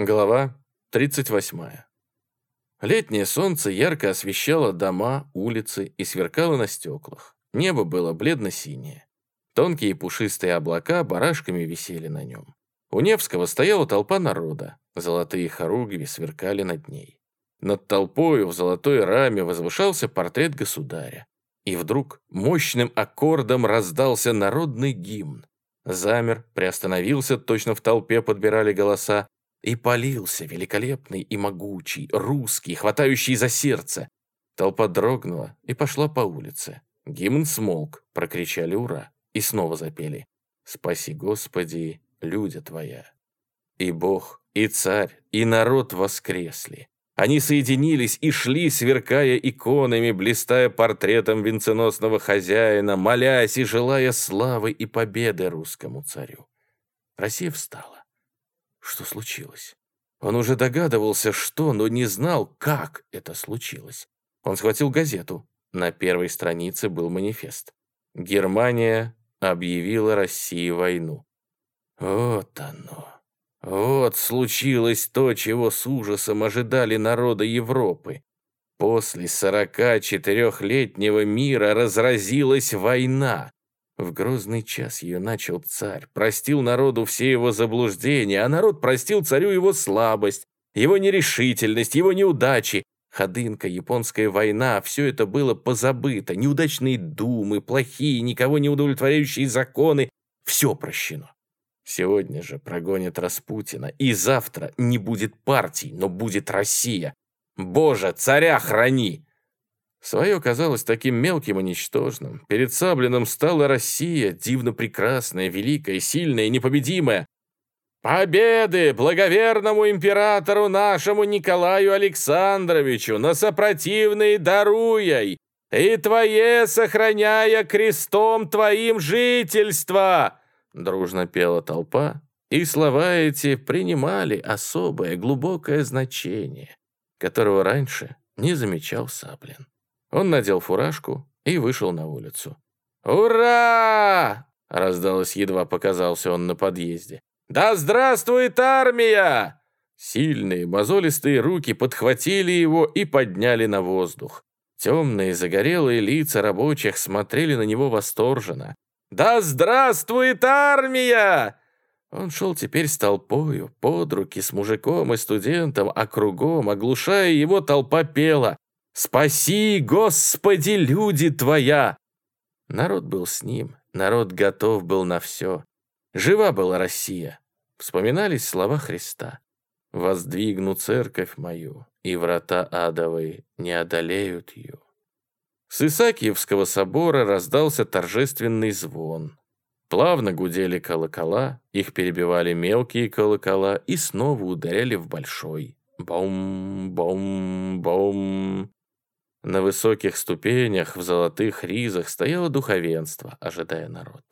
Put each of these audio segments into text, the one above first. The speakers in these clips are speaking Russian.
Глава 38. Летнее солнце ярко освещало дома, улицы и сверкало на стеклах. Небо было бледно-синее. Тонкие пушистые облака барашками висели на нем. У Невского стояла толпа народа. Золотые хоругви сверкали над ней. Над толпою в золотой раме возвышался портрет государя. И вдруг мощным аккордом раздался народный гимн. Замер, приостановился, точно в толпе подбирали голоса, и полился великолепный и могучий, русский, хватающий за сердце. Толпа дрогнула и пошла по улице. Гимн смолк, прокричали «Ура!» и снова запели «Спаси, Господи, людя Твоя». И Бог, и царь, и народ воскресли. Они соединились и шли, сверкая иконами, блистая портретом венценосного хозяина, молясь и желая славы и победы русскому царю. Россия встала. Что случилось? Он уже догадывался, что, но не знал, как это случилось. Он схватил газету. На первой странице был манифест. Германия объявила России войну. Вот оно. Вот случилось то, чего с ужасом ожидали народы Европы. После 44-летнего мира разразилась война. В грозный час ее начал царь, простил народу все его заблуждения, а народ простил царю его слабость, его нерешительность, его неудачи. Ходынка, японская война, все это было позабыто, неудачные думы, плохие, никого не удовлетворяющие законы, все прощено. Сегодня же прогонят Распутина, и завтра не будет партий, но будет Россия. Боже, царя храни! Свое казалось таким мелким и ничтожным. Перед Саблиным стала Россия, дивно прекрасная, великая, сильная, непобедимая. «Победы благоверному императору нашему Николаю Александровичу, на сопротивные даруяй, и твое сохраняя крестом твоим жительство!» Дружно пела толпа, и слова эти принимали особое глубокое значение, которого раньше не замечал Саблин. Он надел фуражку и вышел на улицу. «Ура!» — раздалось, едва показался он на подъезде. «Да здравствует армия!» Сильные, мозолистые руки подхватили его и подняли на воздух. Темные, загорелые лица рабочих смотрели на него восторженно. «Да здравствует армия!» Он шел теперь с толпою, под руки, с мужиком и студентом, а кругом, оглушая его, толпа пела. Спаси, Господи, люди Твоя!» Народ был с ним, народ готов был на все. Жива была Россия. Вспоминались слова Христа. «Воздвигну церковь мою, и врата адовые не одолеют ее». С Исаакиевского собора раздался торжественный звон. Плавно гудели колокола, их перебивали мелкие колокола и снова ударяли в большой. Бом-бом-бом. На высоких ступенях в золотых ризах стояло духовенство, ожидая народ.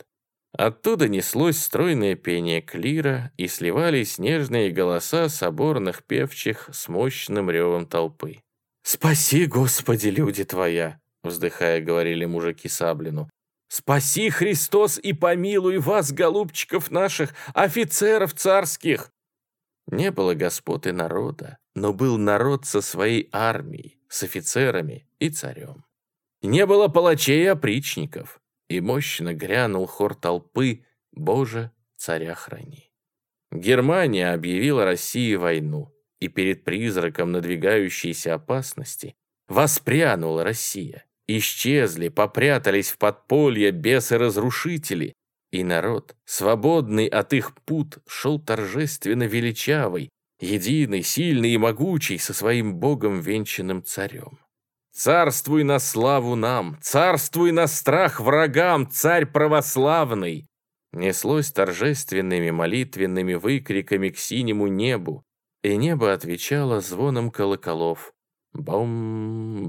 Оттуда неслось стройное пение клира и сливались нежные голоса соборных певчих с мощным ревом толпы. «Спаси, Господи, люди Твоя!» вздыхая, говорили мужики Саблину. «Спаси, Христос, и помилуй вас, голубчиков наших, офицеров царских!» Не было господ и народа, но был народ со своей армией, с офицерами и царем. Не было палачей и опричников, и мощно грянул хор толпы «Боже, царя храни». Германия объявила России войну, и перед призраком надвигающейся опасности воспрянула Россия. Исчезли, попрятались в подполье бесы-разрушители, и народ, свободный от их пут, шел торжественно величавый, единый, сильный и могучий, со своим богом венчанным царем. «Царствуй на славу нам! Царствуй на страх врагам, царь православный!» Неслось торжественными молитвенными выкриками к синему небу, и небо отвечало звоном колоколов. Бом-бом-бом.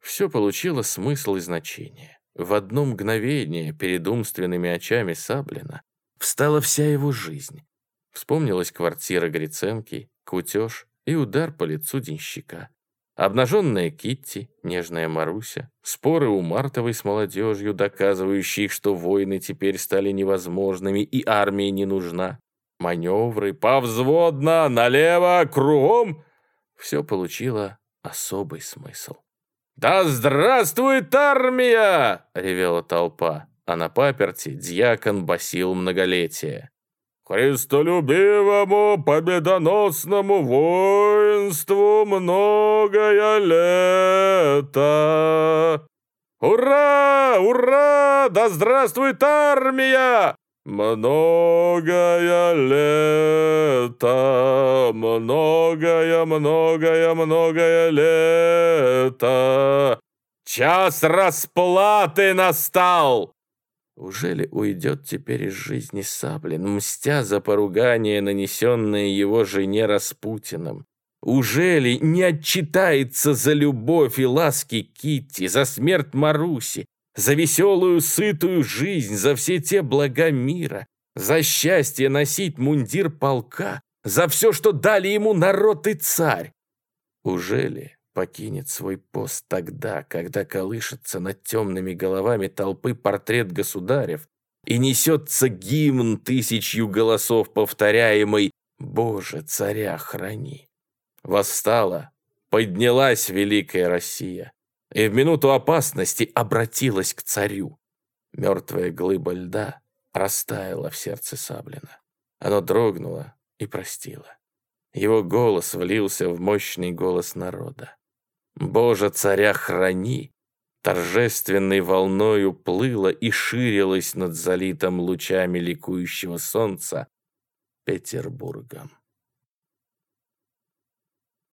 Все получило смысл и значение. В одно мгновение перед умственными очами Саблина встала вся его жизнь. Вспомнилась квартира Гриценки, кутеж и удар по лицу денщика. Обнаженная Китти, нежная Маруся, споры у Мартовой с молодежью, доказывающие, что войны теперь стали невозможными и армия не нужна. маневры, повзводно, налево, кругом. Все получило особый смысл. «Да здравствует армия!» — ревела толпа, а на паперти дьякон басил многолетие. «Христолюбивому победоносному воинству многое лето!» «Ура! Ура! Да здравствует армия!» «Многое лето, многое, многое, многое лето, час расплаты настал!» Ужели уйдет теперь из жизни Саблин, мстя за поругание, нанесенное его жене Распутиным? Ужели не отчитается за любовь и ласки Китти, за смерть Маруси, за веселую, сытую жизнь, за все те блага мира, за счастье носить мундир полка, за все, что дали ему народ и царь? Ужели покинет свой пост тогда, когда колышется над темными головами толпы портрет государев и несется гимн тысячью голосов, повторяемый «Боже, царя храни». Восстала, поднялась великая Россия и в минуту опасности обратилась к царю. Мертвая глыба льда растаяла в сердце Саблина. Оно дрогнуло и простило. Его голос влился в мощный голос народа. Боже, царя храни! Торжественной волною плыла и ширилась над залитым лучами ликующего солнца Петербургом.